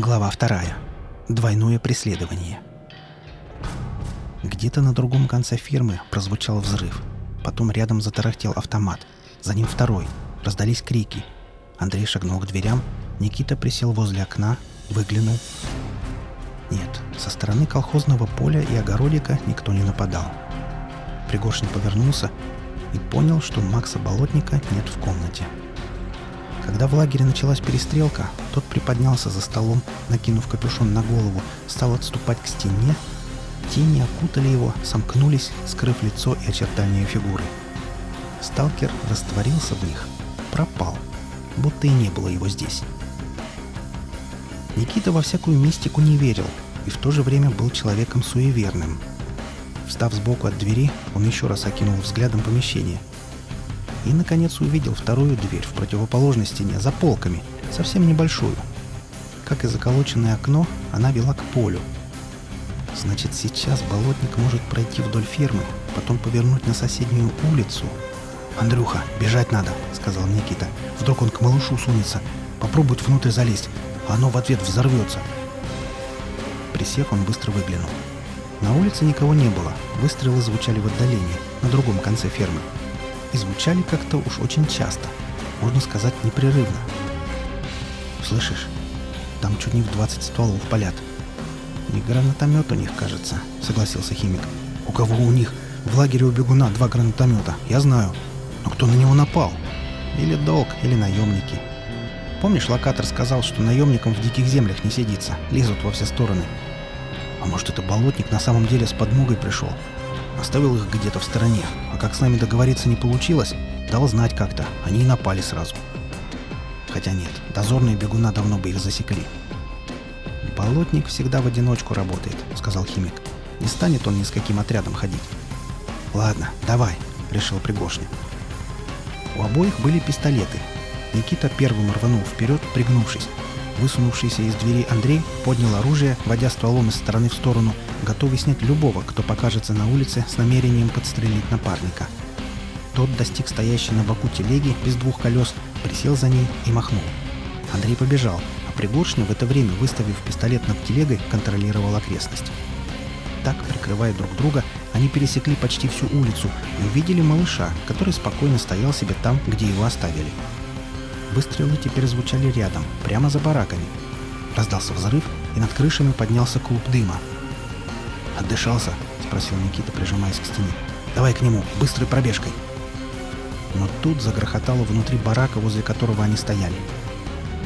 Глава вторая. Двойное преследование. Где-то на другом конце фирмы прозвучал взрыв. Потом рядом затарахтел автомат. За ним второй. Раздались крики. Андрей шагнул к дверям. Никита присел возле окна, выглянул. Нет, со стороны колхозного поля и огородика никто не нападал. Пригоршин повернулся и понял, что Макса Болотника нет в комнате. Когда в лагере началась перестрелка, тот приподнялся за столом, накинув капюшон на голову, стал отступать к стене. Тени окутали его, сомкнулись, скрыв лицо и очертания фигуры. Сталкер растворился в них, пропал, будто и не было его здесь. Никита во всякую мистику не верил и в то же время был человеком суеверным. Встав сбоку от двери, он еще раз окинул взглядом помещение – и, наконец, увидел вторую дверь в противоположной стене, за полками, совсем небольшую. Как и заколоченное окно, она вела к полю. Значит, сейчас болотник может пройти вдоль фермы, потом повернуть на соседнюю улицу. «Андрюха, бежать надо», — сказал Никита. «Вдруг он к малышу сунется. Попробует внутрь залезть, а оно в ответ взорвется». Присев, он быстро выглянул. На улице никого не было. Выстрелы звучали в отдалении, на другом конце фермы и звучали как-то уж очень часто, можно сказать, непрерывно. «Слышишь, там чуть не в 20 стволов палят». «И гранатомет у них, кажется», — согласился химик. «У кого у них? В лагере у бегуна два гранатомета, я знаю. Но кто на него напал? Или долг, или наемники. Помнишь, локатор сказал, что наемникам в диких землях не сидится, лезут во все стороны? А может, это болотник на самом деле с подмогой пришел? Оставил их где-то в стороне, как с нами договориться не получилось, дал знать как-то, они и напали сразу. Хотя нет, дозорные бегуна давно бы их засекли. «Болотник всегда в одиночку работает», — сказал химик. «Не станет он ни с каким отрядом ходить». «Ладно, давай», — решил Пригошня. У обоих были пистолеты. Никита первым рванул вперед, пригнувшись. Высунувшийся из двери Андрей поднял оружие, водя стволом из стороны в сторону, готовый снять любого, кто покажется на улице с намерением подстрелить напарника. Тот достиг стоящей на боку телеги без двух колес, присел за ней и махнул. Андрей побежал, а Пригоршня в это время, выставив пистолет над телегой, контролировал окрестность. Так, прикрывая друг друга, они пересекли почти всю улицу и увидели малыша, который спокойно стоял себе там, где его оставили. Выстрелы теперь звучали рядом, прямо за бараками. Раздался взрыв, и над крышами поднялся клуб дыма. «Отдышался?» — спросил Никита, прижимаясь к стене. «Давай к нему, быстрой пробежкой!» Но тут загрохотало внутри барака, возле которого они стояли.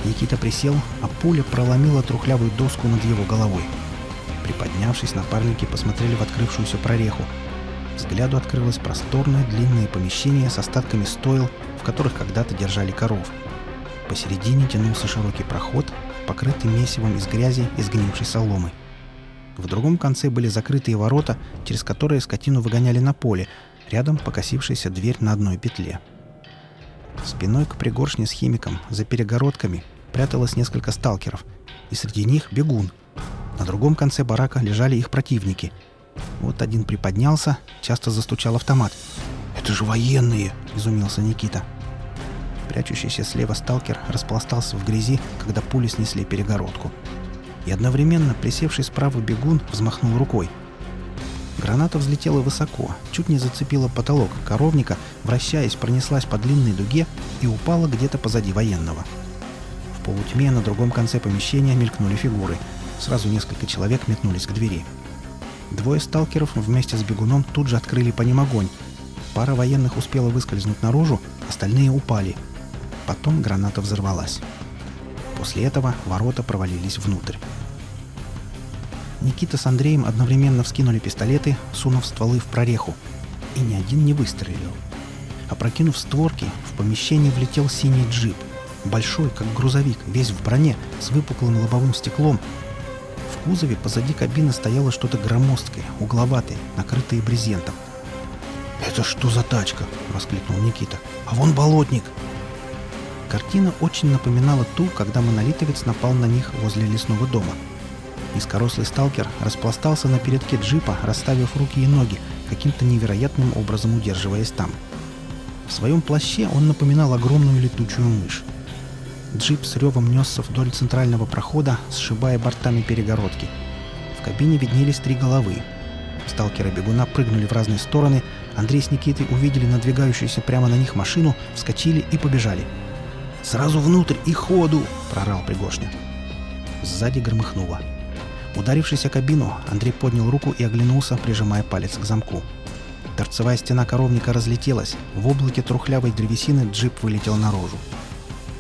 Никита присел, а пуля проломила трухлявую доску над его головой. Приподнявшись, напарники посмотрели в открывшуюся прореху. Взгляду открылось просторное длинное помещение с остатками стойл, в которых когда-то держали коров — Посередине тянулся широкий проход, покрытый месивом из грязи и сгнившей соломы. В другом конце были закрытые ворота, через которые скотину выгоняли на поле, рядом покосившаяся дверь на одной петле. Спиной к пригоршне с химиком, за перегородками, пряталось несколько сталкеров, и среди них бегун. На другом конце барака лежали их противники. Вот один приподнялся, часто застучал автомат. «Это же военные!» – изумился Никита. Прячущийся слева сталкер распластался в грязи, когда пули снесли перегородку. И одновременно присевший справа бегун взмахнул рукой. Граната взлетела высоко, чуть не зацепила потолок коровника, вращаясь, пронеслась по длинной дуге и упала где-то позади военного. В полутьме на другом конце помещения мелькнули фигуры. Сразу несколько человек метнулись к двери. Двое сталкеров вместе с бегуном тут же открыли по ним огонь. Пара военных успела выскользнуть наружу, остальные упали – Потом граната взорвалась. После этого ворота провалились внутрь. Никита с Андреем одновременно вскинули пистолеты, сунув стволы в прореху. И ни один не выстрелил. Опрокинув створки, в помещение влетел синий джип. Большой, как грузовик, весь в броне, с выпуклым лобовым стеклом. В кузове позади кабины стояло что-то громоздкое, угловатое, накрытое брезентом. «Это что за тачка?» — воскликнул Никита. «А вон болотник!» Картина очень напоминала ту, когда монолитовец напал на них возле лесного дома. Низкорослый сталкер распластался на передке джипа, расставив руки и ноги, каким-то невероятным образом удерживаясь там. В своем плаще он напоминал огромную летучую мышь. джип с ревом несся вдоль центрального прохода, сшибая бортами перегородки. В кабине виднелись три головы. Сталкеры бегуна прыгнули в разные стороны, Андрей с Никитой увидели надвигающуюся прямо на них машину, вскочили и побежали. «Сразу внутрь и ходу!» – прорал Пригошня. Сзади громыхнуло. Ударившись о кабину, Андрей поднял руку и оглянулся, прижимая палец к замку. Торцевая стена коровника разлетелась. В облаке трухлявой древесины джип вылетел наружу.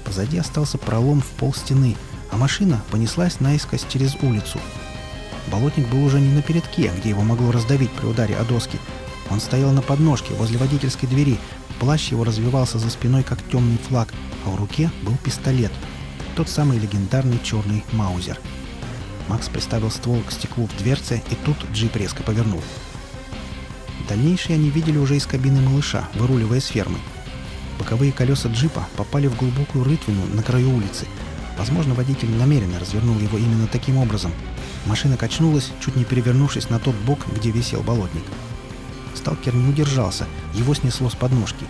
Позади остался пролом в пол стены, а машина понеслась наискось через улицу. Болотник был уже не на передке, где его могло раздавить при ударе о доски. Он стоял на подножке возле водительской двери. Плащ его развивался за спиной, как темный флаг, а в руке был пистолет. Тот самый легендарный черный маузер. Макс приставил ствол к стеклу в дверце, и тут джип резко повернул. Дальнейшее они видели уже из кабины малыша, выруливая с фермы. Боковые колеса джипа попали в глубокую рытвину на краю улицы. Возможно, водитель намеренно развернул его именно таким образом. Машина качнулась, чуть не перевернувшись на тот бок, где висел болотник. Сталкер не удержался, его снесло с подножки.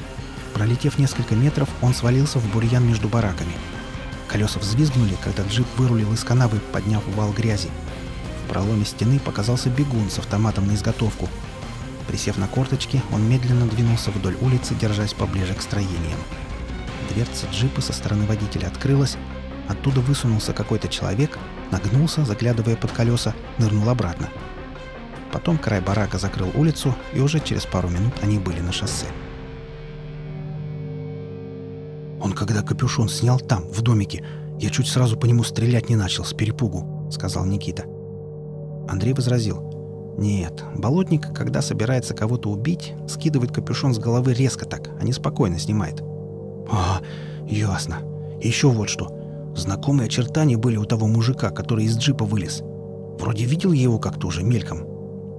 Пролетев несколько метров, он свалился в бурьян между бараками. Колеса взвизгнули, когда джип вырулил из канавы, подняв вал грязи. В проломе стены показался бегун с автоматом на изготовку, Присев на корточки, он медленно двинулся вдоль улицы, держась поближе к строениям. Дверца джипа со стороны водителя открылась, оттуда высунулся какой-то человек, нагнулся, заглядывая под колеса, нырнул обратно. Потом край барака закрыл улицу, и уже через пару минут они были на шоссе. «Он когда капюшон снял там, в домике, я чуть сразу по нему стрелять не начал с перепугу», — сказал Никита. Андрей возразил. Нет, болотник, когда собирается кого-то убить, скидывает капюшон с головы резко так, а не спокойно снимает. А, ясно. Еще вот что. Знакомые очертания были у того мужика, который из джипа вылез. Вроде видел его как-то уже мельком.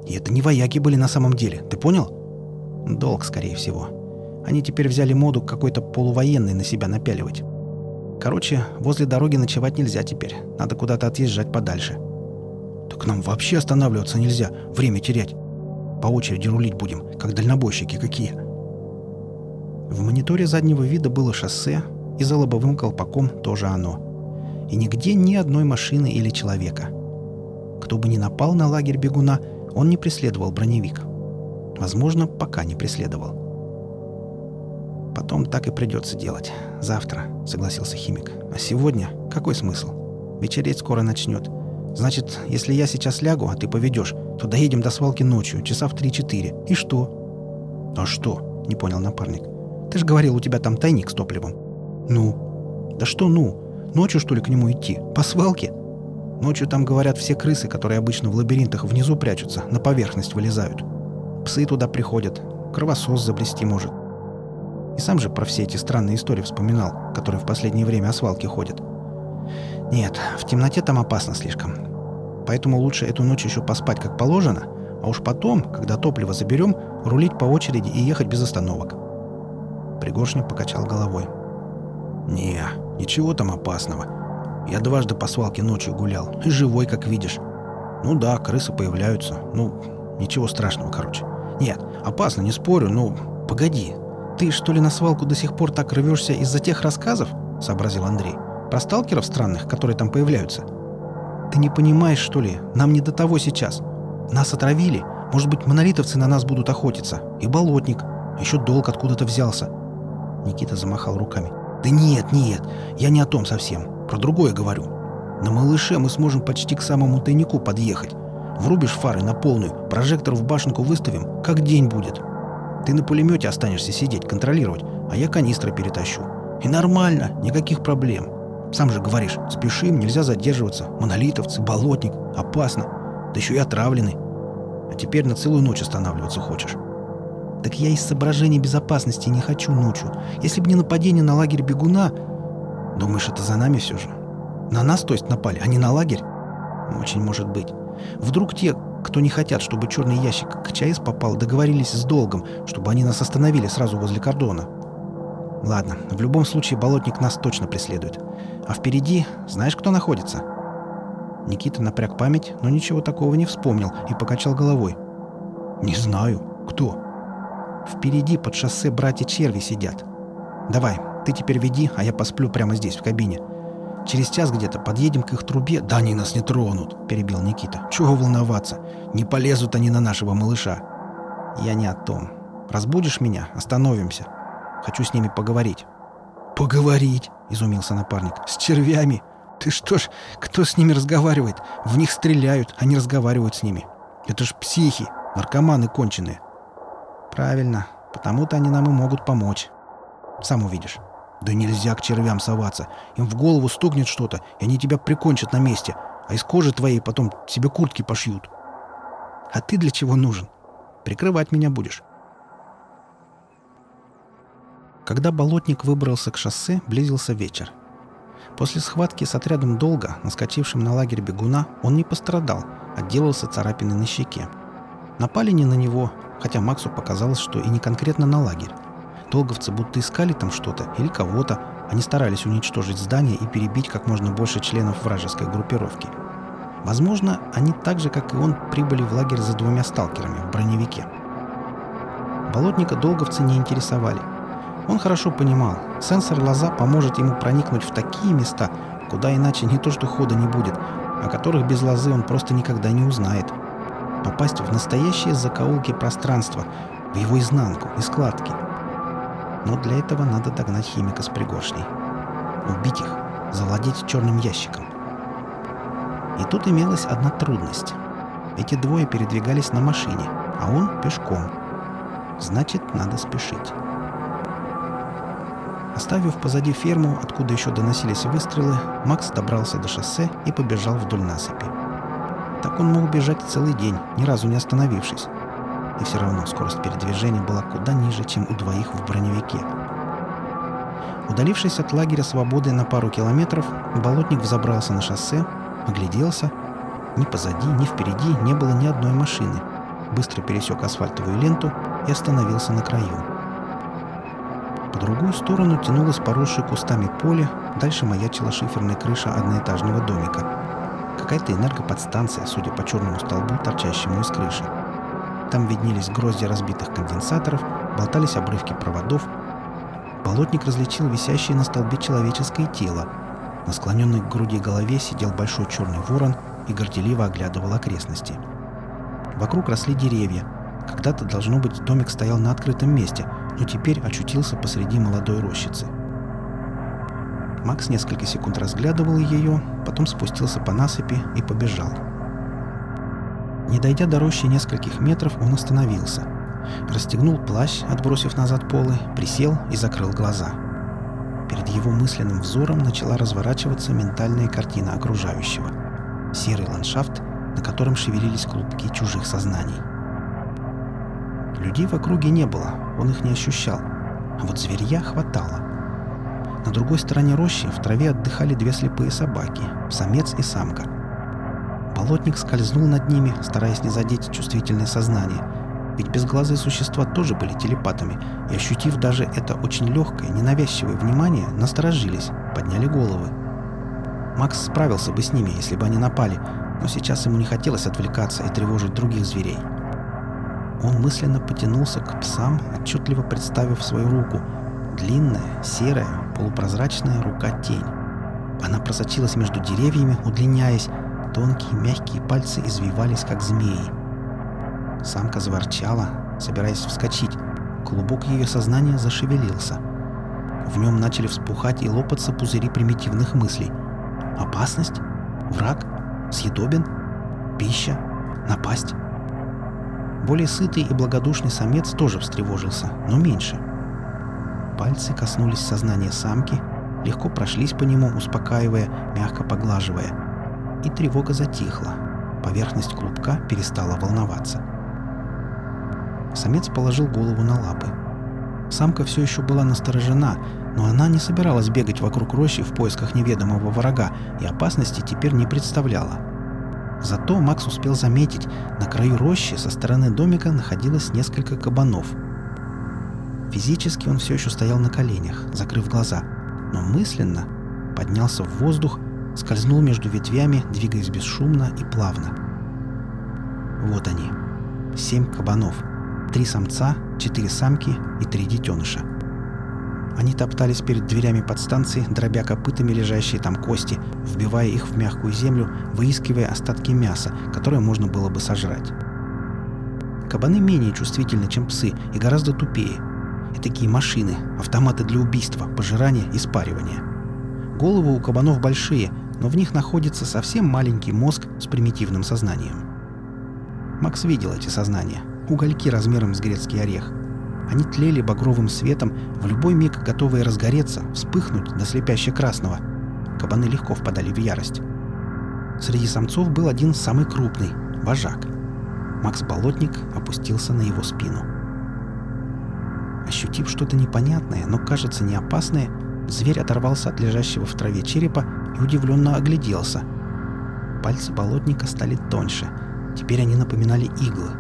И это не вояки были на самом деле, ты понял? Долг, скорее всего. Они теперь взяли моду какой-то полувоенный на себя напяливать. Короче, возле дороги ночевать нельзя теперь. Надо куда-то отъезжать подальше. Так нам вообще останавливаться нельзя, время терять. По очереди рулить будем, как дальнобойщики какие. В мониторе заднего вида было шоссе, и за лобовым колпаком тоже оно. И нигде ни одной машины или человека. Кто бы ни напал на лагерь бегуна, он не преследовал броневик. Возможно, пока не преследовал. Потом так и придется делать. Завтра, согласился химик. А сегодня какой смысл? Вечереть скоро начнет. Значит, если я сейчас лягу, а ты поведешь, то доедем до свалки ночью, часа в 3-4. И что? А что? Не понял напарник. Ты же говорил, у тебя там тайник с топливом. Ну? Да что ну? Ночью, что ли, к нему идти? По свалке? Ночью там, говорят, все крысы, которые обычно в лабиринтах внизу прячутся, на поверхность вылезают. Псы туда приходят. Кровосос заблести может. И сам же про все эти странные истории вспоминал, которые в последнее время о свалке ходят. Нет, в темноте там опасно слишком. Поэтому лучше эту ночь еще поспать как положено, а уж потом, когда топливо заберем, рулить по очереди и ехать без остановок. Пригоршня покачал головой. «Не, ничего там опасного. Я дважды по свалке ночью гулял, и живой, как видишь. Ну да, крысы появляются. Ну, ничего страшного, короче. Нет, опасно, не спорю, но погоди. Ты что ли на свалку до сих пор так рвешься из-за тех рассказов?» — сообразил Андрей. Про сталкеров странных, которые там появляются. Ты не понимаешь, что ли? Нам не до того сейчас. Нас отравили. Может быть, монолитовцы на нас будут охотиться. И болотник. Еще долг откуда-то взялся. Никита замахал руками. Да нет, нет. Я не о том совсем. Про другое говорю. На малыше мы сможем почти к самому тайнику подъехать. Врубишь фары на полную, прожектор в башенку выставим, как день будет. Ты на пулемете останешься сидеть, контролировать, а я канистры перетащу. И нормально, никаких проблем. Сам же говоришь, спешим, нельзя задерживаться. Монолитовцы, болотник, опасно. Да еще и отравлены. А теперь на целую ночь останавливаться хочешь. Так я из соображений безопасности не хочу ночью. Если бы не нападение на лагерь бегуна... Думаешь, это за нами все же? На нас, то есть, напали, а не на лагерь? Очень может быть. Вдруг те, кто не хотят, чтобы черный ящик к ЧАЭС попал, договорились с долгом, чтобы они нас остановили сразу возле кордона. Ладно, в любом случае болотник нас точно преследует. А впереди знаешь, кто находится?» Никита напряг память, но ничего такого не вспомнил и покачал головой. «Не знаю. Кто?» «Впереди под шоссе братья черви сидят. Давай, ты теперь веди, а я посплю прямо здесь, в кабине. Через час где-то подъедем к их трубе. Да они нас не тронут, перебил Никита. Чего волноваться? Не полезут они на нашего малыша. Я не о том. Разбудишь меня, остановимся. Хочу с ними поговорить. Поговорить? Изумился напарник. С червями? Ты что ж, кто с ними разговаривает? В них стреляют, они разговаривают с ними. Это ж психи, наркоманы конченые. Правильно, потому-то они нам и могут помочь. Сам увидишь. Да нельзя к червям соваться. Им в голову стукнет что-то, и они тебя прикончат на месте, а из кожи твоей потом себе куртки пошьют. А ты для чего нужен? Прикрывать меня будешь. Когда болотник выбрался к шоссе, близился вечер. После схватки с отрядом долга, наскочившим на лагерь бегуна, он не пострадал, отделался царапиной на щеке. Напали не на него, хотя Максу показалось, что и не конкретно на лагерь. Долговцы будто искали там что-то или кого-то. Они старались уничтожить здание и перебить как можно больше членов вражеской группировки. Возможно, они так же, как и он, прибыли в лагерь за двумя сталкерами в броневике. Болотника долговцы не интересовали. Он хорошо понимал, сенсор лоза поможет ему проникнуть в такие места, куда иначе не то что хода не будет, о которых без лозы он просто никогда не узнает. Попасть в настоящие закоулки пространства, в его изнанку и складки – но для этого надо догнать химика с пригоршней. Убить их, завладеть черным ящиком. И тут имелась одна трудность. Эти двое передвигались на машине, а он пешком. Значит, надо спешить. Оставив позади ферму, откуда еще доносились выстрелы, Макс добрался до шоссе и побежал вдоль насыпи. Так он мог бежать целый день, ни разу не остановившись и все равно скорость передвижения была куда ниже, чем у двоих в броневике. Удалившись от лагеря свободы на пару километров, болотник взобрался на шоссе, огляделся. Ни позади, ни впереди не было ни одной машины. Быстро пересек асфальтовую ленту и остановился на краю. По другую сторону тянулось поросшее кустами поле, дальше маячила шиферная крыша одноэтажного домика. Какая-то энергоподстанция, судя по черному столбу, торчащему из крыши. Там виднелись грозди разбитых конденсаторов, болтались обрывки проводов. Болотник различил висящее на столбе человеческое тело. На склоненной к груди голове сидел большой черный ворон и горделиво оглядывал окрестности. Вокруг росли деревья. Когда-то, должно быть, домик стоял на открытом месте, но теперь очутился посреди молодой рощицы. Макс несколько секунд разглядывал ее, потом спустился по насыпи и побежал. Не дойдя до рощи нескольких метров, он остановился. Расстегнул плащ, отбросив назад полы, присел и закрыл глаза. Перед его мысленным взором начала разворачиваться ментальная картина окружающего. Серый ландшафт, на котором шевелились клубки чужих сознаний. Людей в округе не было, он их не ощущал. А вот зверья хватало. На другой стороне рощи в траве отдыхали две слепые собаки, самец и самка – Болотник скользнул над ними, стараясь не задеть чувствительное сознание. Ведь безглазые существа тоже были телепатами, и, ощутив даже это очень легкое, ненавязчивое внимание, насторожились, подняли головы. Макс справился бы с ними, если бы они напали, но сейчас ему не хотелось отвлекаться и тревожить других зверей. Он мысленно потянулся к псам, отчетливо представив свою руку. Длинная, серая, полупрозрачная рука-тень. Она просочилась между деревьями, удлиняясь, Тонкие, мягкие пальцы извивались, как змеи. Самка заворчала, собираясь вскочить. Клубок ее сознания зашевелился. В нем начали вспухать и лопаться пузыри примитивных мыслей. Опасность? Враг? Съедобен? Пища? Напасть? Более сытый и благодушный самец тоже встревожился, но меньше. Пальцы коснулись сознания самки, легко прошлись по нему, успокаивая, мягко поглаживая и тревога затихла. Поверхность клубка перестала волноваться. Самец положил голову на лапы. Самка все еще была насторожена, но она не собиралась бегать вокруг рощи в поисках неведомого врага и опасности теперь не представляла. Зато Макс успел заметить, на краю рощи со стороны домика находилось несколько кабанов. Физически он все еще стоял на коленях, закрыв глаза, но мысленно поднялся в воздух скользнул между ветвями, двигаясь бесшумно и плавно. Вот они. Семь кабанов. Три самца, четыре самки и три детеныша. Они топтались перед дверями подстанции, дробя копытами лежащие там кости, вбивая их в мягкую землю, выискивая остатки мяса, которое можно было бы сожрать. Кабаны менее чувствительны, чем псы, и гораздо тупее. И такие машины, автоматы для убийства, пожирания и спаривания. Головы у кабанов большие, но в них находится совсем маленький мозг с примитивным сознанием. Макс видел эти сознания. Угольки размером с грецкий орех – они тлели багровым светом, в любой миг готовые разгореться, вспыхнуть до слепяще-красного. Кабаны легко впадали в ярость. Среди самцов был один самый крупный — вожак. Макс Болотник опустился на его спину. Ощутив что-то непонятное, но кажется не опасное, зверь оторвался от лежащего в траве черепа и удивленно огляделся. Пальцы болотника стали тоньше. Теперь они напоминали иглы.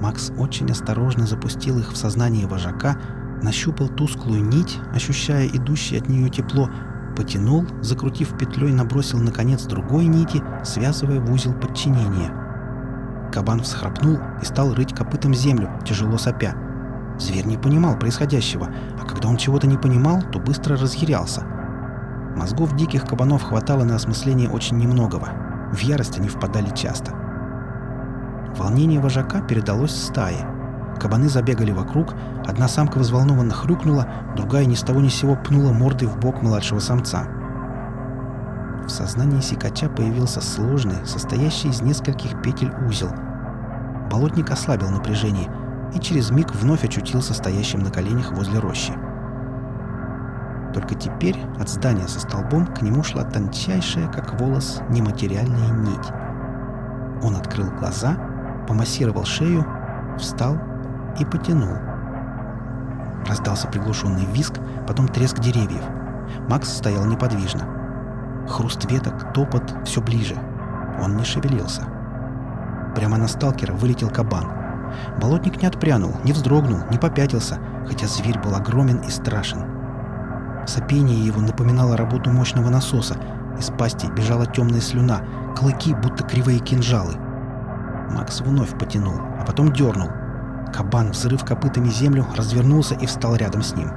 Макс очень осторожно запустил их в сознание вожака, нащупал тусклую нить, ощущая идущее от нее тепло, потянул, закрутив петлей, набросил наконец другой нити, связывая в узел подчинения. Кабан всхрапнул и стал рыть копытом землю, тяжело сопя. Зверь не понимал происходящего, а когда он чего-то не понимал, то быстро разъярялся. Мозгов диких кабанов хватало на осмысление очень немногого. В ярость они впадали часто. Волнение вожака передалось стае. Кабаны забегали вокруг, одна самка взволнованно хрюкнула, другая ни с того ни сего пнула мордой в бок младшего самца. В сознании сикача появился сложный, состоящий из нескольких петель узел. Болотник ослабил напряжение и через миг вновь очутился стоящим на коленях возле рощи. Только теперь от здания со столбом к нему шла тончайшая, как волос, нематериальная нить. Он открыл глаза — помассировал шею, встал и потянул. Раздался приглушенный визг, потом треск деревьев. Макс стоял неподвижно. Хруст веток, топот, все ближе. Он не шевелился. Прямо на сталкера вылетел кабан. Болотник не отпрянул, не вздрогнул, не попятился, хотя зверь был огромен и страшен. Сопение его напоминало работу мощного насоса. Из пасти бежала темная слюна, клыки, будто кривые кинжалы — Макс вновь потянул, а потом дернул. Кабан, взрыв копытами землю, развернулся и встал рядом с ним.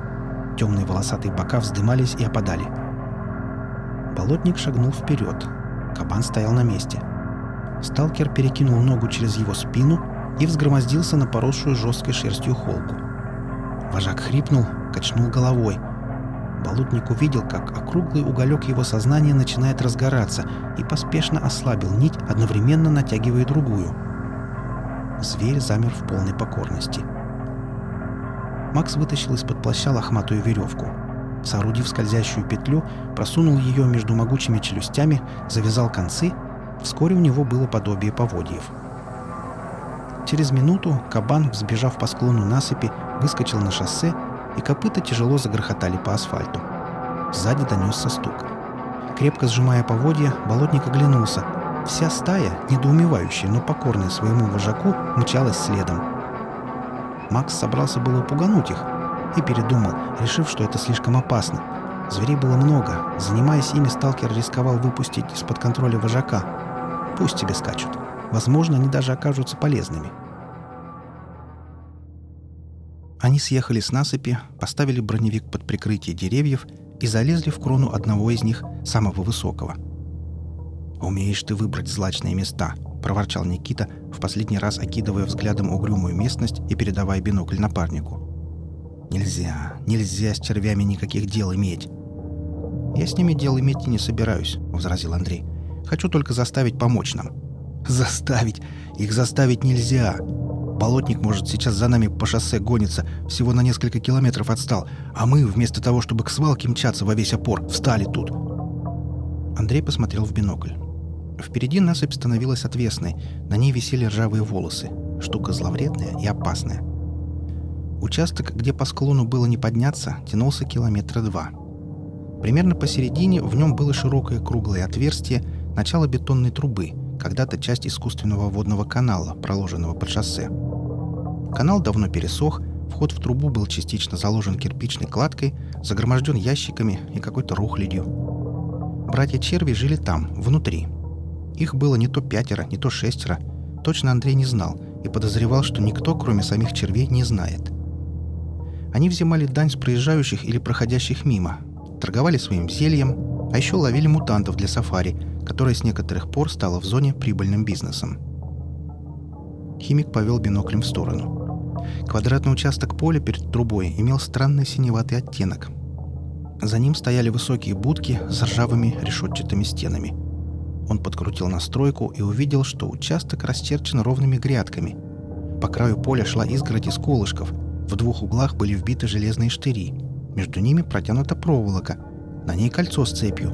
Темные волосатые бока вздымались и опадали. Болотник шагнул вперед. Кабан стоял на месте. Сталкер перекинул ногу через его спину и взгромоздился на поросшую жесткой шерстью холку. Вожак хрипнул, качнул головой. Болотник увидел, как округлый уголек его сознания начинает разгораться и поспешно ослабил нить, одновременно натягивая другую. Зверь замер в полной покорности. Макс вытащил из-под плаща лохматую веревку. Соорудив скользящую петлю, просунул ее между могучими челюстями, завязал концы. Вскоре у него было подобие поводьев. Через минуту кабан, взбежав по склону насыпи, выскочил на шоссе, и копыта тяжело загрохотали по асфальту. Сзади донесся стук. Крепко сжимая поводья, болотник оглянулся — Вся стая, недоумевающая, но покорная своему вожаку, мчалась следом. Макс собрался было пугануть их и передумал, решив, что это слишком опасно. Зверей было много. Занимаясь ими, сталкер рисковал выпустить из-под контроля вожака. Пусть тебе скачут. Возможно, они даже окажутся полезными. Они съехали с насыпи, поставили броневик под прикрытие деревьев и залезли в крону одного из них, самого высокого – «Умеешь ты выбрать злачные места», — проворчал Никита, в последний раз окидывая взглядом угрюмую местность и передавая бинокль напарнику. «Нельзя, нельзя с червями никаких дел иметь». «Я с ними дел иметь и не собираюсь», — возразил Андрей. «Хочу только заставить помочь нам». «Заставить? Их заставить нельзя!» Болотник, может, сейчас за нами по шоссе гонится, всего на несколько километров отстал, а мы, вместо того, чтобы к свалке мчаться во весь опор, встали тут. Андрей посмотрел в бинокль. Впереди насыпь становилась отвесной, на ней висели ржавые волосы. Штука зловредная и опасная. Участок, где по склону было не подняться, тянулся километра два. Примерно посередине в нем было широкое круглое отверстие, начало бетонной трубы, когда-то часть искусственного водного канала, проложенного под шоссе. Канал давно пересох, вход в трубу был частично заложен кирпичной кладкой, загроможден ящиками и какой-то рухлядью. Братья Черви жили там, внутри, их было не то пятеро, не то шестеро. Точно Андрей не знал и подозревал, что никто, кроме самих червей, не знает. Они взимали дань с проезжающих или проходящих мимо, торговали своим зельем, а еще ловили мутантов для сафари, которое с некоторых пор стало в зоне прибыльным бизнесом. Химик повел биноклем в сторону. Квадратный участок поля перед трубой имел странный синеватый оттенок. За ним стояли высокие будки с ржавыми решетчатыми стенами. Он подкрутил настройку и увидел, что участок расчерчен ровными грядками. По краю поля шла изгородь из колышков. В двух углах были вбиты железные штыри. Между ними протянута проволока. На ней кольцо с цепью.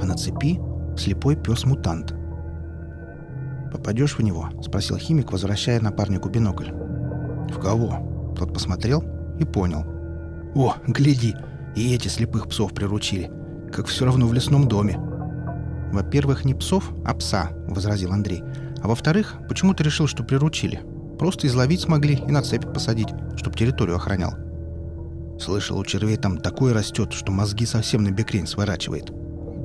А на цепи — слепой пес-мутант. «Попадешь в него?» — спросил химик, возвращая напарнику бинокль. «В кого?» Тот посмотрел и понял. «О, гляди! И эти слепых псов приручили. Как все равно в лесном доме». «Во-первых, не псов, а пса», — возразил Андрей. «А во-вторых, почему ты решил, что приручили? Просто изловить смогли и на цепь посадить, чтобы территорию охранял». Слышал, у червей там такое растет, что мозги совсем на бекрень сворачивает.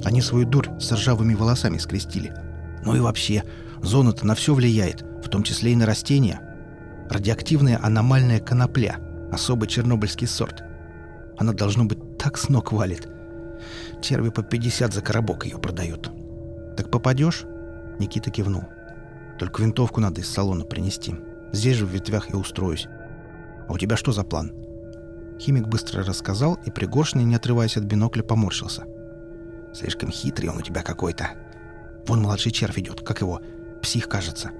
Они свою дурь с ржавыми волосами скрестили. Ну и вообще, зона-то на все влияет, в том числе и на растения. Радиоактивная аномальная конопля, особый чернобыльский сорт. Она, должно быть, так с ног валит. Черви по 50 за коробок ее продают. Так попадешь? Никита кивнул. Только винтовку надо из салона принести. Здесь же в ветвях и устроюсь. А у тебя что за план? Химик быстро рассказал, и Пригоршный, не отрываясь от бинокля, поморщился. «Слишком хитрый он у тебя какой-то. Вон младший червь идет, как его, псих, кажется».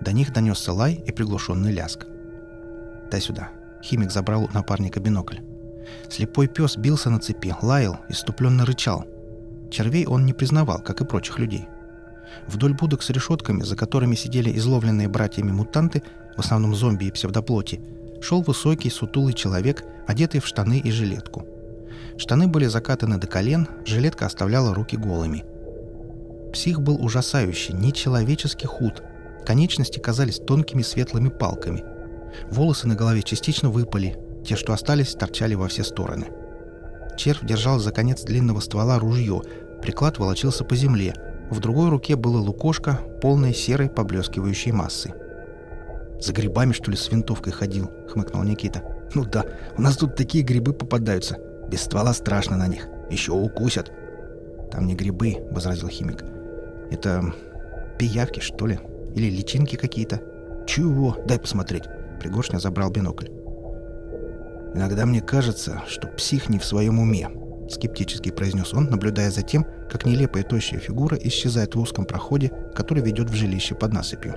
До них донесся лай и приглушенный ляск. «Дай сюда». Химик забрал у напарника бинокль. Слепой пес бился на цепи, лаял, иступленно рычал. Червей он не признавал, как и прочих людей. Вдоль будок с решетками, за которыми сидели изловленные братьями мутанты, в основном зомби и псевдоплоти, шел высокий, сутулый человек, одетый в штаны и жилетку. Штаны были закатаны до колен, жилетка оставляла руки голыми. Псих был ужасающий, нечеловечески худ. Конечности казались тонкими светлыми палками. Волосы на голове частично выпали, те, что остались, торчали во все стороны. Червь держал за конец длинного ствола ружье, приклад волочился по земле, в другой руке было лукошко, полное серой поблескивающей массы. «За грибами, что ли, с винтовкой ходил?» — хмыкнул Никита. «Ну да, у нас тут такие грибы попадаются. Без ствола страшно на них. Еще укусят». «Там не грибы», — возразил химик. «Это пиявки, что ли? Или личинки какие-то?» «Чего? Дай посмотреть». Пригоршня забрал бинокль. «Иногда мне кажется, что псих не в своем уме», — скептически произнес он, наблюдая за тем, как нелепая тощая фигура исчезает в узком проходе, который ведет в жилище под насыпью.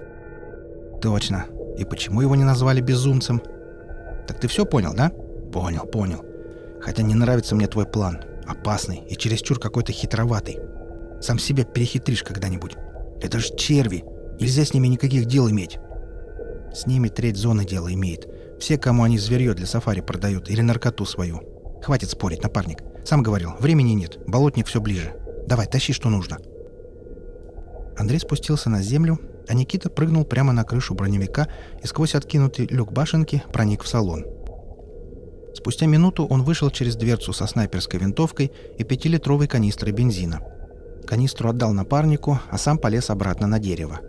«Точно. И почему его не назвали безумцем? Так ты все понял, да? Понял, понял. Хотя не нравится мне твой план. Опасный и чересчур какой-то хитроватый. Сам себя перехитришь когда-нибудь. Это ж черви. Нельзя с ними никаких дел иметь. С ними треть зоны дела имеет. Все, кому они зверье для сафари продают или наркоту свою. Хватит спорить, напарник. Сам говорил, времени нет, болотник все ближе. Давай, тащи, что нужно. Андрей спустился на землю, а Никита прыгнул прямо на крышу броневика и сквозь откинутый люк башенки проник в салон. Спустя минуту он вышел через дверцу со снайперской винтовкой и пятилитровой канистрой бензина. Канистру отдал напарнику, а сам полез обратно на дерево.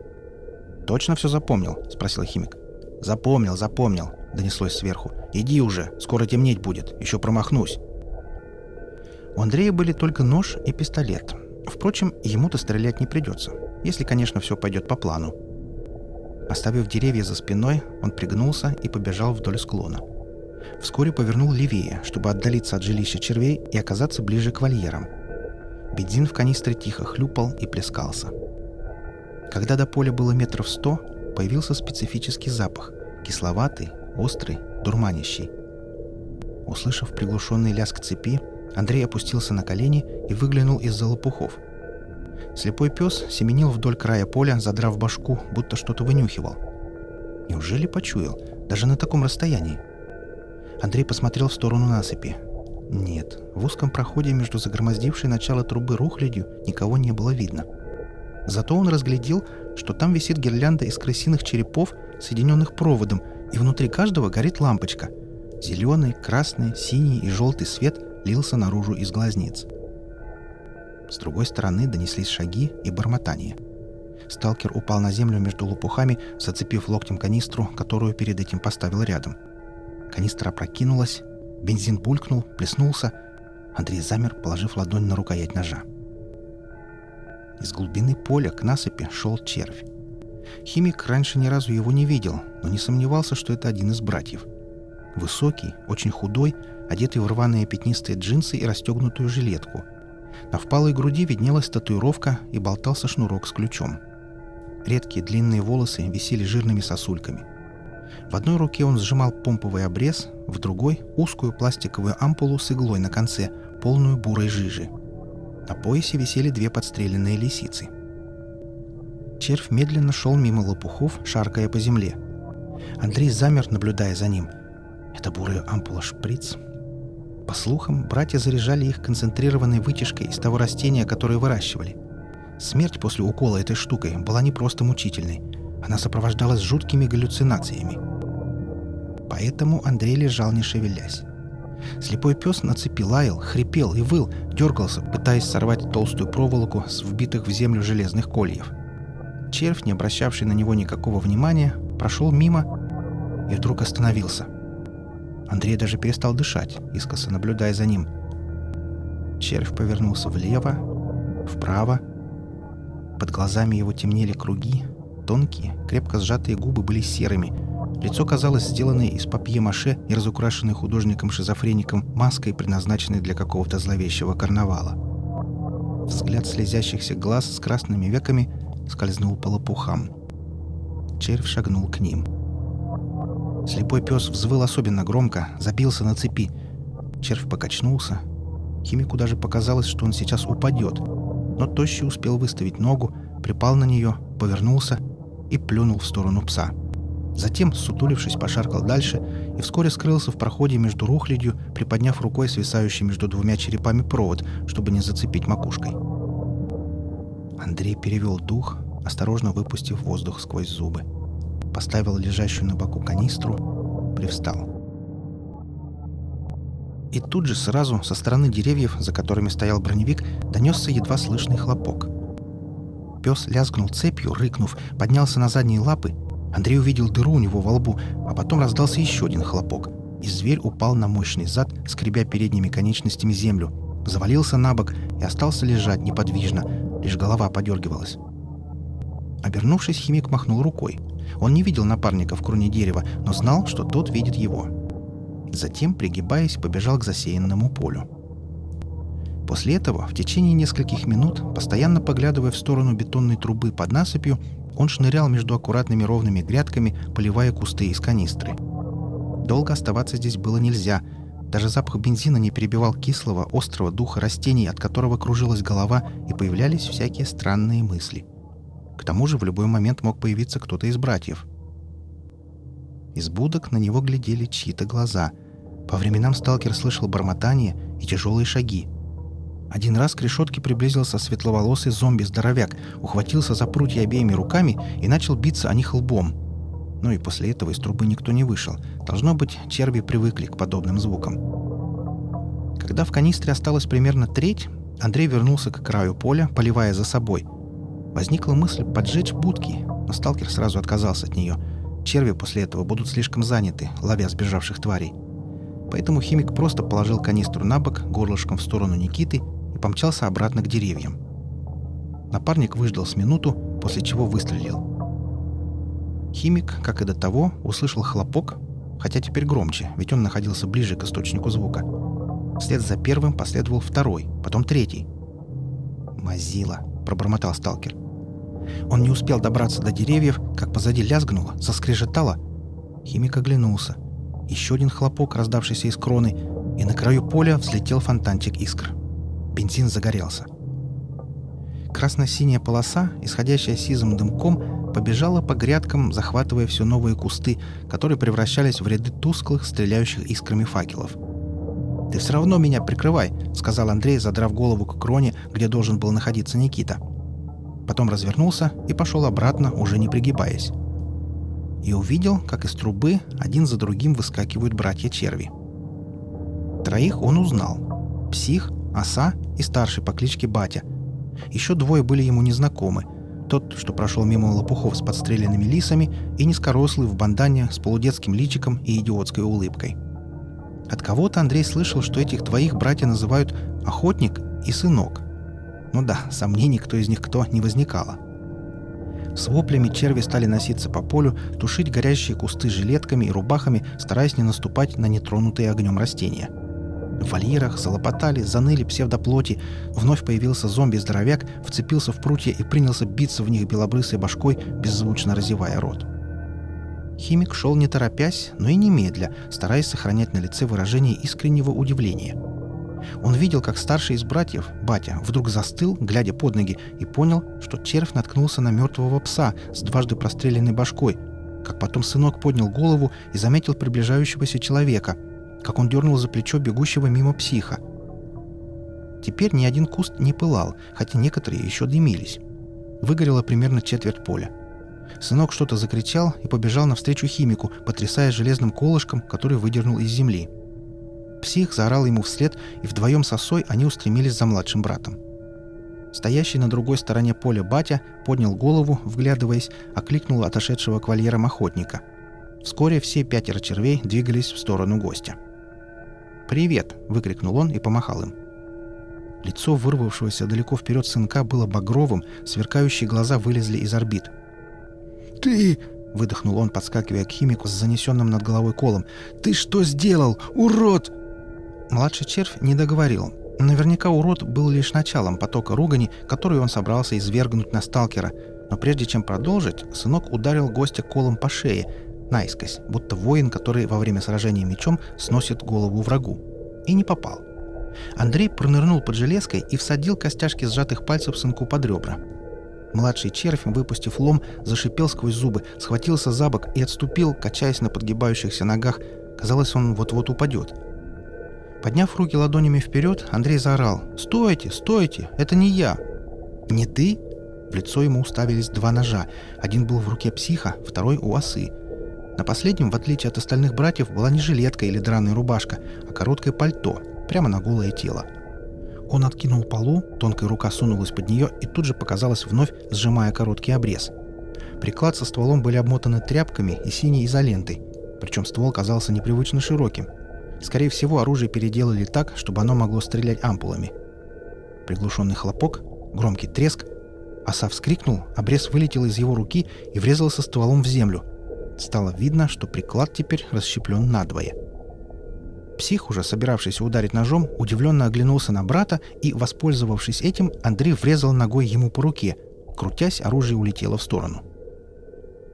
«Точно все запомнил?» – спросил химик. «Запомнил, запомнил», – донеслось сверху. «Иди уже, скоро темнеть будет, еще промахнусь». У Андрея были только нож и пистолет. Впрочем, ему-то стрелять не придется если, конечно, все пойдет по плану. Оставив деревья за спиной, он пригнулся и побежал вдоль склона. Вскоре повернул левее, чтобы отдалиться от жилища червей и оказаться ближе к вольерам. Бензин в канистре тихо хлюпал и плескался. Когда до поля было метров сто, появился специфический запах, кисловатый, острый, дурманящий. Услышав приглушенный лязг цепи, Андрей опустился на колени и выглянул из-за лопухов – Слепой пес семенил вдоль края поля, задрав башку, будто что-то вынюхивал. Неужели почуял? Даже на таком расстоянии. Андрей посмотрел в сторону насыпи. Нет, в узком проходе между загромоздившей начало трубы рухлядью никого не было видно. Зато он разглядел, что там висит гирлянда из крысиных черепов, соединенных проводом, и внутри каждого горит лампочка. Зеленый, красный, синий и желтый свет лился наружу из глазниц. С другой стороны донеслись шаги и бормотание. Сталкер упал на землю между лопухами, зацепив локтем канистру, которую перед этим поставил рядом. Канистра опрокинулась, бензин булькнул, плеснулся. Андрей замер, положив ладонь на рукоять ножа. Из глубины поля к насыпи шел червь. Химик раньше ни разу его не видел, но не сомневался, что это один из братьев. Высокий, очень худой, одетый в рваные пятнистые джинсы и расстегнутую жилетку. На впалой груди виднелась татуировка и болтался шнурок с ключом. Редкие длинные волосы висели жирными сосульками. В одной руке он сжимал помповый обрез, в другой — узкую пластиковую ампулу с иглой на конце, полную бурой жижи. На поясе висели две подстреленные лисицы. Червь медленно шел мимо лопухов, шаркая по земле. Андрей замер, наблюдая за ним. Это бурая ампула-шприц. По слухам, братья заряжали их концентрированной вытяжкой из того растения, которое выращивали. Смерть после укола этой штукой была не просто мучительной. Она сопровождалась жуткими галлюцинациями. Поэтому Андрей лежал, не шевелясь. Слепой пес на цепи лаял, хрипел и выл, дергался, пытаясь сорвать толстую проволоку с вбитых в землю железных кольев. Червь, не обращавший на него никакого внимания, прошел мимо и вдруг остановился. Андрей даже перестал дышать, искоса наблюдая за ним. Червь повернулся влево, вправо. Под глазами его темнели круги, тонкие, крепко сжатые губы были серыми — Лицо казалось сделанной из папье-маше и разукрашенной художником-шизофреником маской, предназначенной для какого-то зловещего карнавала. Взгляд слезящихся глаз с красными веками скользнул по лопухам. Червь шагнул к ним. Слепой пес взвыл особенно громко, забился на цепи. Червь покачнулся. Химику даже показалось, что он сейчас упадет. Но Тощий успел выставить ногу, припал на нее, повернулся и плюнул в сторону пса. — Затем, сутулившись, пошаркал дальше и вскоре скрылся в проходе между рухлядью, приподняв рукой свисающий между двумя черепами провод, чтобы не зацепить макушкой. Андрей перевел дух, осторожно выпустив воздух сквозь зубы. Поставил лежащую на боку канистру, привстал. И тут же сразу со стороны деревьев, за которыми стоял броневик, донесся едва слышный хлопок. Пес лязгнул цепью, рыкнув, поднялся на задние лапы Андрей увидел дыру у него во лбу, а потом раздался еще один хлопок, и зверь упал на мощный зад, скребя передними конечностями землю, завалился на бок и остался лежать неподвижно, лишь голова подергивалась. Обернувшись, химик махнул рукой. Он не видел напарника в кроне дерева, но знал, что тот видит его. Затем, пригибаясь, побежал к засеянному полю. После этого, в течение нескольких минут, постоянно поглядывая в сторону бетонной трубы под насыпью, он шнырял между аккуратными ровными грядками, поливая кусты из канистры. Долго оставаться здесь было нельзя. Даже запах бензина не перебивал кислого, острого духа растений, от которого кружилась голова, и появлялись всякие странные мысли. К тому же в любой момент мог появиться кто-то из братьев. Из будок на него глядели чьи-то глаза. По временам сталкер слышал бормотание и тяжелые шаги – один раз к решетке приблизился светловолосый зомби-здоровяк, ухватился за прутья обеими руками и начал биться о них лбом. Ну и после этого из трубы никто не вышел. Должно быть, черви привыкли к подобным звукам. Когда в канистре осталось примерно треть, Андрей вернулся к краю поля, поливая за собой. Возникла мысль поджечь будки, но сталкер сразу отказался от нее. Черви после этого будут слишком заняты, ловя сбежавших тварей. Поэтому химик просто положил канистру на бок, горлышком в сторону Никиты и помчался обратно к деревьям. Напарник выждал с минуту, после чего выстрелил. Химик, как и до того, услышал хлопок, хотя теперь громче, ведь он находился ближе к источнику звука. Вслед за первым последовал второй, потом третий. «Мазила», — пробормотал сталкер. Он не успел добраться до деревьев, как позади лязгнуло, заскрежетало. Химик оглянулся. Еще один хлопок, раздавшийся из кроны, и на краю поля взлетел фонтанчик искр. Бензин загорелся. Красно-синяя полоса, исходящая сизым дымком, побежала по грядкам, захватывая все новые кусты, которые превращались в ряды тусклых, стреляющих искрами факелов. «Ты все равно меня прикрывай», — сказал Андрей, задрав голову к кроне, где должен был находиться Никита. Потом развернулся и пошел обратно, уже не пригибаясь. И увидел, как из трубы один за другим выскакивают братья-черви. Троих он узнал. Псих, Оса и старший по кличке Батя. Еще двое были ему незнакомы. тот, что прошел мимо лопухов с подстреленными лисами, и низкорослый в бандане с полудетским личиком и идиотской улыбкой. От кого-то Андрей слышал, что этих двоих братья называют «охотник» и «сынок». Ну да, сомнений, кто из них кто, не возникало. С воплями черви стали носиться по полю, тушить горящие кусты жилетками и рубахами, стараясь не наступать на нетронутые огнем растения – в вольерах залопотали, заныли псевдоплоти. Вновь появился зомби-здоровяк, вцепился в прутья и принялся биться в них белобрысой башкой, беззвучно разевая рот. Химик шел не торопясь, но и немедля, стараясь сохранять на лице выражение искреннего удивления. Он видел, как старший из братьев, батя, вдруг застыл, глядя под ноги, и понял, что червь наткнулся на мертвого пса с дважды простреленной башкой, как потом сынок поднял голову и заметил приближающегося человека — как он дернул за плечо бегущего мимо психа. Теперь ни один куст не пылал, хотя некоторые еще дымились. Выгорело примерно четверть поля. Сынок что-то закричал и побежал навстречу химику, потрясая железным колышком, который выдернул из земли. Псих заорал ему вслед, и вдвоем с осой они устремились за младшим братом. Стоящий на другой стороне поля батя поднял голову, вглядываясь, окликнул отошедшего к вольерам охотника. Вскоре все пятеро червей двигались в сторону гостя. «Привет!» — выкрикнул он и помахал им. Лицо вырвавшегося далеко вперед сынка было багровым, сверкающие глаза вылезли из орбит. «Ты!» — выдохнул он, подскакивая к химику с занесенным над головой колом. «Ты что сделал? Урод!» Младший червь не договорил. Наверняка урод был лишь началом потока ругани, который он собрался извергнуть на сталкера. Но прежде чем продолжить, сынок ударил гостя колом по шее, наискось, будто воин, который во время сражения мечом сносит голову врагу. И не попал. Андрей пронырнул под железкой и всадил костяшки сжатых пальцев сынку под ребра. Младший червь, выпустив лом, зашипел сквозь зубы, схватился за бок и отступил, качаясь на подгибающихся ногах. Казалось, он вот-вот упадет. Подняв руки ладонями вперед, Андрей заорал «Стойте! Стойте! Это не я!» «Не ты?» В лицо ему уставились два ножа. Один был в руке психа, второй у осы. На последнем, в отличие от остальных братьев, была не жилетка или драная рубашка, а короткое пальто, прямо на голое тело. Он откинул полу, тонкая рука сунулась под нее и тут же показалась вновь, сжимая короткий обрез. Приклад со стволом были обмотаны тряпками и синей изолентой, причем ствол казался непривычно широким. Скорее всего, оружие переделали так, чтобы оно могло стрелять ампулами. Приглушенный хлопок, громкий треск. Оса вскрикнул, обрез вылетел из его руки и врезался стволом в землю – Стало видно, что приклад теперь расщеплен надвое. Псих, уже собиравшийся ударить ножом, удивленно оглянулся на брата и, воспользовавшись этим, Андрей врезал ногой ему по руке. Крутясь, оружие улетело в сторону.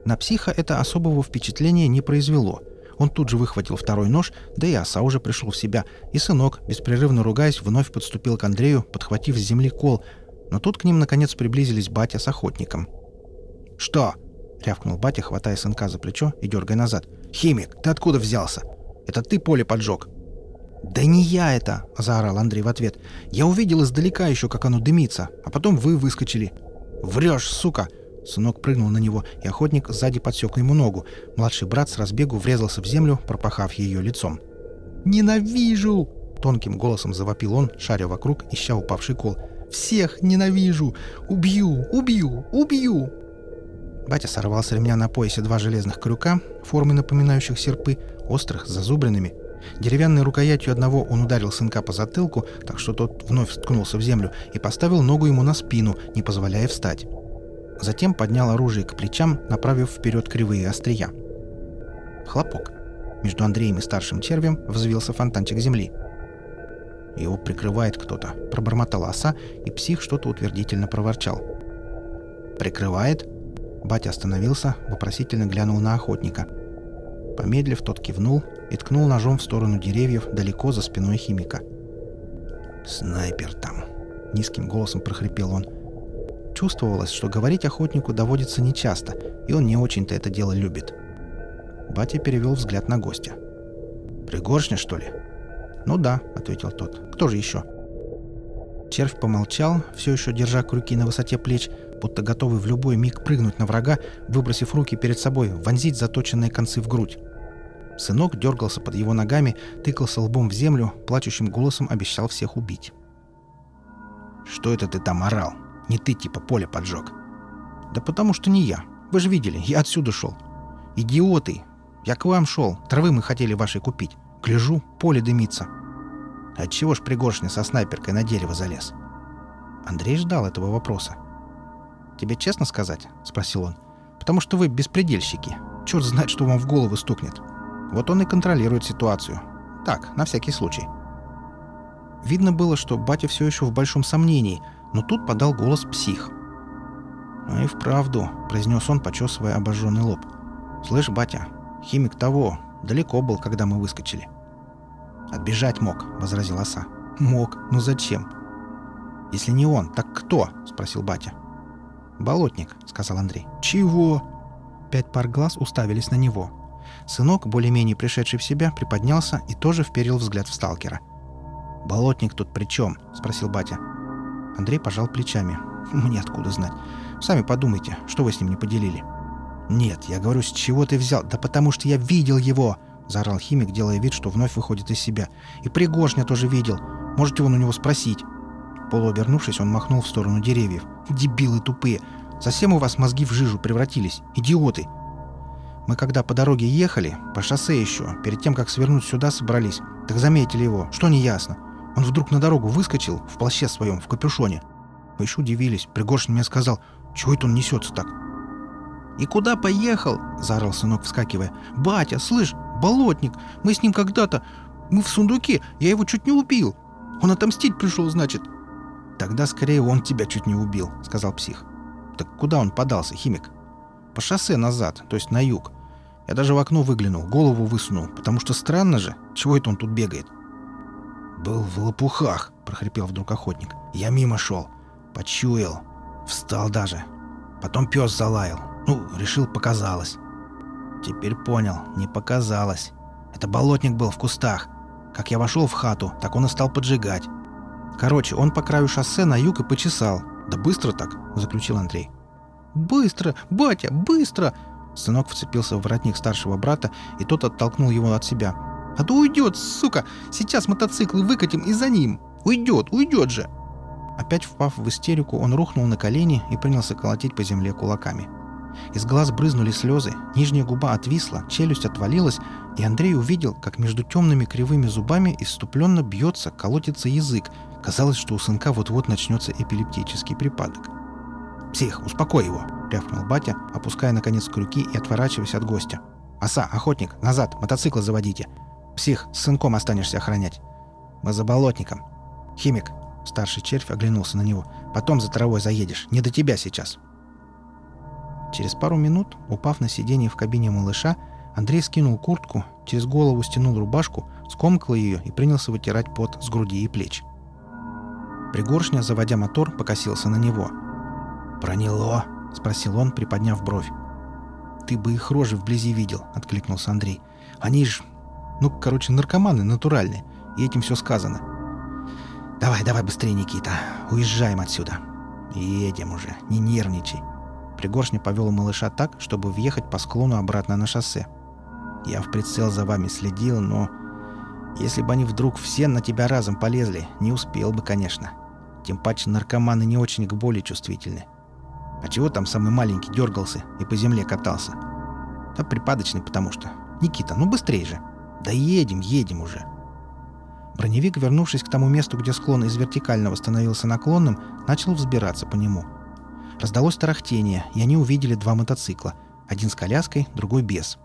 На психа это особого впечатления не произвело. Он тут же выхватил второй нож, да и оса уже пришел в себя, и сынок, беспрерывно ругаясь, вновь подступил к Андрею, подхватив с земли кол, но тут к ним наконец приблизились батя с охотником. «Что?» — рявкнул батя, хватая сынка за плечо и дергая назад. «Химик, ты откуда взялся? Это ты поле поджег?» «Да не я это!» — заорал Андрей в ответ. «Я увидел издалека еще, как оно дымится, а потом вы выскочили». «Врешь, сука!» Сынок прыгнул на него, и охотник сзади подсек ему ногу. Младший брат с разбегу врезался в землю, пропахав ее лицом. «Ненавижу!» — тонким голосом завопил он, шаря вокруг, ища упавший кол. «Всех ненавижу! Убью! Убью! Убью!» Батя сорвал с ремня на поясе два железных крюка, формы напоминающих серпы, острых, зазубренными. Деревянной рукоятью одного он ударил сынка по затылку, так что тот вновь сткнулся в землю и поставил ногу ему на спину, не позволяя встать. Затем поднял оружие к плечам, направив вперед кривые острия. Хлопок. Между Андреем и старшим червем взвился фонтанчик земли. «Его прикрывает кто-то», — пробормотала оса, и псих что-то утвердительно проворчал. «Прикрывает?» Батя остановился, вопросительно глянул на охотника. Помедлив, тот кивнул и ткнул ножом в сторону деревьев далеко за спиной химика. «Снайпер там!» — низким голосом прохрипел он. Чувствовалось, что говорить охотнику доводится нечасто, и он не очень-то это дело любит. Батя перевел взгляд на гостя. «Пригоршня, что ли?» «Ну да», — ответил тот. «Кто же еще?» Червь помолчал, все еще держа крюки на высоте плеч, будто готовый в любой миг прыгнуть на врага, выбросив руки перед собой, вонзить заточенные концы в грудь. Сынок дергался под его ногами, тыкался лбом в землю, плачущим голосом обещал всех убить. «Что это ты там орал? Не ты типа поле поджег?» «Да потому что не я. Вы же видели, я отсюда шел». «Идиоты! Я к вам шел. Травы мы хотели вашей купить. Гляжу, поле дымится». «Отчего ж Пригоршня со снайперкой на дерево залез?» Андрей ждал этого вопроса. «Тебе честно сказать?» — спросил он. «Потому что вы беспредельщики. Черт знает, что вам в голову стукнет. Вот он и контролирует ситуацию. Так, на всякий случай». Видно было, что батя все еще в большом сомнении, но тут подал голос псих. «Ну и вправду», — произнес он, почесывая обожженный лоб. «Слышь, батя, химик того, далеко был, когда мы выскочили». «Отбежать мог», — возразил оса. «Мог. Ну зачем?» «Если не он, так кто?» — спросил батя. «Болотник», — сказал Андрей. «Чего?» Пять пар глаз уставились на него. Сынок, более-менее пришедший в себя, приподнялся и тоже вперил взгляд в сталкера. «Болотник тут при чем?» — спросил батя. Андрей пожал плечами. «Мне откуда знать? Сами подумайте, что вы с ним не поделили». «Нет, я говорю, с чего ты взял? Да потому что я видел его!» — заорал химик, делая вид, что вновь выходит из себя. «И Пригоршня тоже видел. Можете вон у него спросить». Полуобернувшись, он махнул в сторону деревьев. «Дебилы тупые! Совсем у вас мозги в жижу превратились! Идиоты!» Мы когда по дороге ехали, по шоссе еще, перед тем, как свернуть сюда, собрались. Так заметили его, что не ясно. Он вдруг на дорогу выскочил, в плаще своем, в капюшоне. Мы еще удивились. Пригоршин мне сказал, чего это он несется так? «И куда поехал?» – заорал сынок, вскакивая. «Батя, слышь, болотник, мы с ним когда-то... Мы в сундуке, я его чуть не убил. Он отомстить пришел, значит». «Тогда скорее он тебя чуть не убил», — сказал псих. «Так куда он подался, химик?» «По шоссе назад, то есть на юг. Я даже в окно выглянул, голову высунул, потому что странно же, чего это он тут бегает?» «Был в лопухах», — прохрипел вдруг охотник. «Я мимо шел. Почуял. Встал даже. Потом пес залаял. Ну, решил, показалось. Теперь понял, не показалось. Это болотник был в кустах. Как я вошел в хату, так он и стал поджигать. Короче, он по краю шоссе на юг и почесал. Да быстро так, заключил Андрей. Быстро, батя, быстро! Сынок вцепился в воротник старшего брата, и тот оттолкнул его от себя. А то уйдет, сука! Сейчас мотоциклы выкатим и за ним! Уйдет, уйдет же! Опять впав в истерику, он рухнул на колени и принялся колотить по земле кулаками. Из глаз брызнули слезы, нижняя губа отвисла, челюсть отвалилась, и Андрей увидел, как между темными кривыми зубами иступленно бьется, колотится язык. Казалось, что у сынка вот-вот начнется эпилептический припадок. «Псих, успокой его!» — рявкнул батя, опуская наконец крюки и отворачиваясь от гостя. «Оса, охотник, назад, мотоцикл заводите! Псих, с сынком останешься охранять! Мы за болотником! Химик!» — старший червь оглянулся на него. «Потом за травой заедешь, не до тебя сейчас!» Через пару минут, упав на сиденье в кабине малыша, Андрей скинул куртку, через голову стянул рубашку, скомкал ее и принялся вытирать пот с груди и плеч. Пригоршня, заводя мотор, покосился на него. «Проняло?» — спросил он, приподняв бровь. «Ты бы их рожи вблизи видел», — откликнулся Андрей. «Они ж... Ну, короче, наркоманы натуральные, и этим все сказано. Давай, давай быстрее, Никита, уезжаем отсюда. Едем уже, не нервничай». Пригоршня повел малыша так, чтобы въехать по склону обратно на шоссе. «Я в прицел за вами следил, но... Если бы они вдруг все на тебя разом полезли, не успел бы, конечно. Тем паче наркоманы не очень к боли чувствительны. А чего там самый маленький дергался и по земле катался? Да припадочный потому что. Никита, ну быстрее же. Да едем, едем уже». Броневик, вернувшись к тому месту, где склон из вертикального становился наклонным, начал взбираться по нему – Раздалось тарахтение, и они увидели два мотоцикла. Один с коляской, другой без.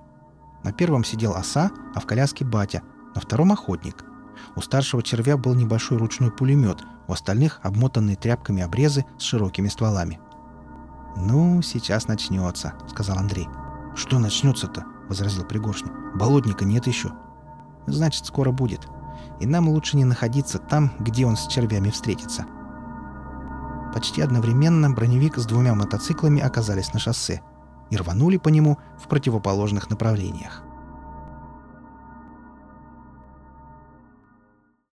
На первом сидел оса, а в коляске батя, на втором охотник. У старшего червя был небольшой ручной пулемет, у остальных обмотанные тряпками обрезы с широкими стволами. «Ну, сейчас начнется», — сказал Андрей. «Что начнется-то?» — возразил Пригоршня. «Болотника нет еще». «Значит, скоро будет. И нам лучше не находиться там, где он с червями встретится». Почти одновременно броневик с двумя мотоциклами оказались на шоссе и рванули по нему в противоположных направлениях.